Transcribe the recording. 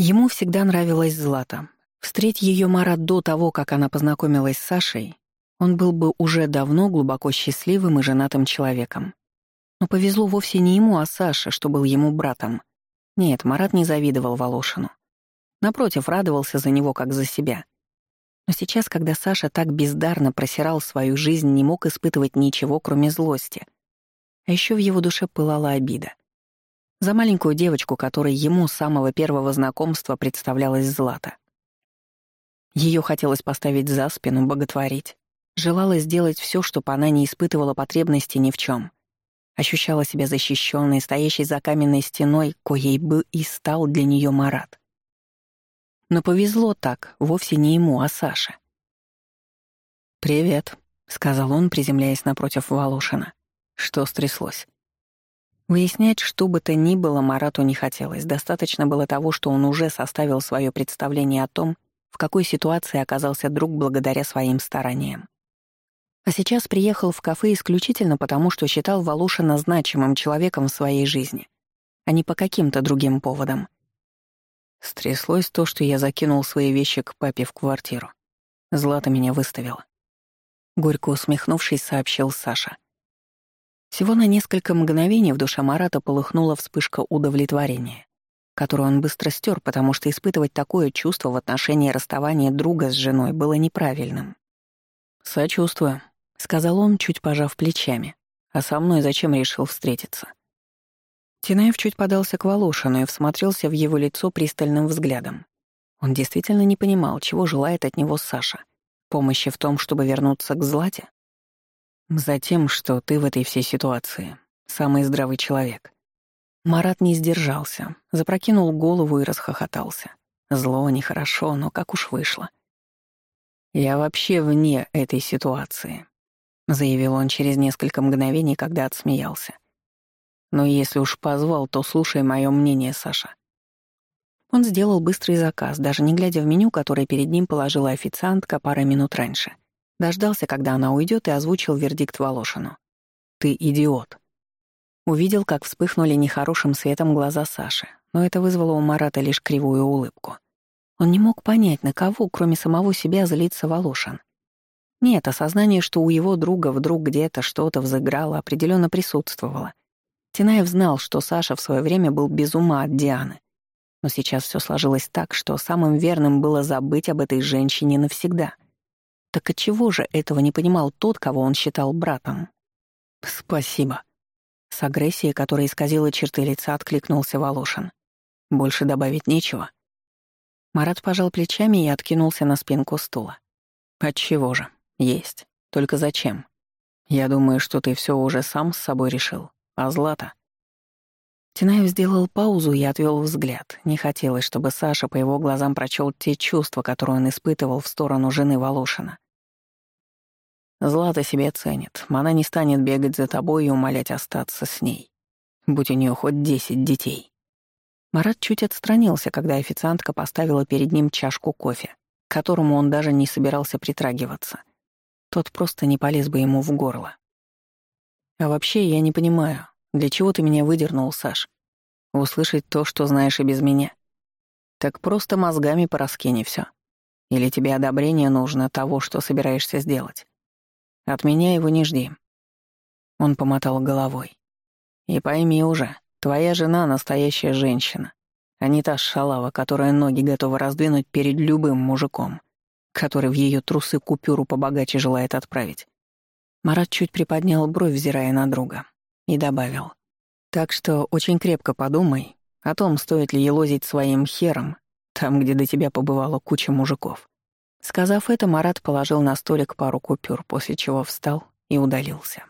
Ему всегда нравилась Злата. Встреть ее Марат до того, как она познакомилась с Сашей, он был бы уже давно глубоко счастливым и женатым человеком. Но повезло вовсе не ему, а Саше, что был ему братом. Нет, Марат не завидовал Волошину. Напротив, радовался за него, как за себя. Но сейчас, когда Саша так бездарно просирал свою жизнь, не мог испытывать ничего, кроме злости. А еще в его душе пылала обида. За маленькую девочку, которой ему с самого первого знакомства представлялась Злата. Ее хотелось поставить за спину, боготворить. Желала сделать все, чтобы она не испытывала потребности ни в чем. Ощущала себя защищенной, стоящей за каменной стеной, коей бы и стал для нее Марат. Но повезло так, вовсе не ему, а Саше. «Привет», — сказал он, приземляясь напротив Волошина. Что стряслось? Выяснять, что бы то ни было, Марату не хотелось. Достаточно было того, что он уже составил свое представление о том, в какой ситуации оказался друг благодаря своим стараниям. А сейчас приехал в кафе исключительно потому, что считал Волошина значимым человеком в своей жизни, а не по каким-то другим поводам. Стряслось то, что я закинул свои вещи к папе в квартиру. Злата меня выставила. Горько усмехнувшись, сообщил Саша. Всего на несколько мгновений в душе Марата полыхнула вспышка удовлетворения, которую он быстро стер, потому что испытывать такое чувство в отношении расставания друга с женой было неправильным. «Сочувствую», — сказал он, чуть пожав плечами. «А со мной зачем решил встретиться?» Тинаев чуть подался к Волошину и всмотрелся в его лицо пристальным взглядом. Он действительно не понимал, чего желает от него Саша. Помощи в том, чтобы вернуться к Злате? Затем, что ты в этой всей ситуации самый здравый человек. Марат не сдержался, запрокинул голову и расхохотался. Зло нехорошо, но как уж вышло. «Я вообще вне этой ситуации», — заявил он через несколько мгновений, когда отсмеялся. Но если уж позвал, то слушай мое мнение, Саша. Он сделал быстрый заказ, даже не глядя в меню, которое перед ним положила официантка пара минут раньше. Дождался, когда она уйдет, и озвучил вердикт Волошину. «Ты идиот». Увидел, как вспыхнули нехорошим светом глаза Саши, но это вызвало у Марата лишь кривую улыбку. Он не мог понять, на кого, кроме самого себя, злится Волошин. Нет, осознание, что у его друга вдруг где-то что-то взыграло, определенно присутствовало. Тинаев знал, что Саша в свое время был без ума от Дианы. Но сейчас все сложилось так, что самым верным было забыть об этой женщине навсегда. Так отчего же этого не понимал тот, кого он считал братом? «Спасибо». С агрессией, которая исказила черты лица, откликнулся Волошин. «Больше добавить нечего». Марат пожал плечами и откинулся на спинку стула. «Отчего же? Есть. Только зачем? Я думаю, что ты все уже сам с собой решил. А Злата? Тинаев сделал паузу и отвел взгляд. Не хотелось, чтобы Саша по его глазам прочел те чувства, которые он испытывал в сторону жены Волошина. Злата себе ценит. Она не станет бегать за тобой и умолять остаться с ней. Будь у нее хоть десять детей. Марат чуть отстранился, когда официантка поставила перед ним чашку кофе, к которому он даже не собирался притрагиваться. Тот просто не полез бы ему в горло. А вообще, я не понимаю, для чего ты меня выдернул, Саш? Услышать то, что знаешь и без меня. Так просто мозгами пораскини все. Или тебе одобрение нужно того, что собираешься сделать? От меня его не жди. Он помотал головой. И пойми уже, твоя жена — настоящая женщина, а не та шалава, которая ноги готова раздвинуть перед любым мужиком, который в ее трусы купюру побогаче желает отправить. Марат чуть приподнял бровь, взирая на друга, и добавил. «Так что очень крепко подумай о том, стоит ли елозить своим хером там, где до тебя побывала куча мужиков». Сказав это, Марат положил на столик пару купюр, после чего встал и удалился.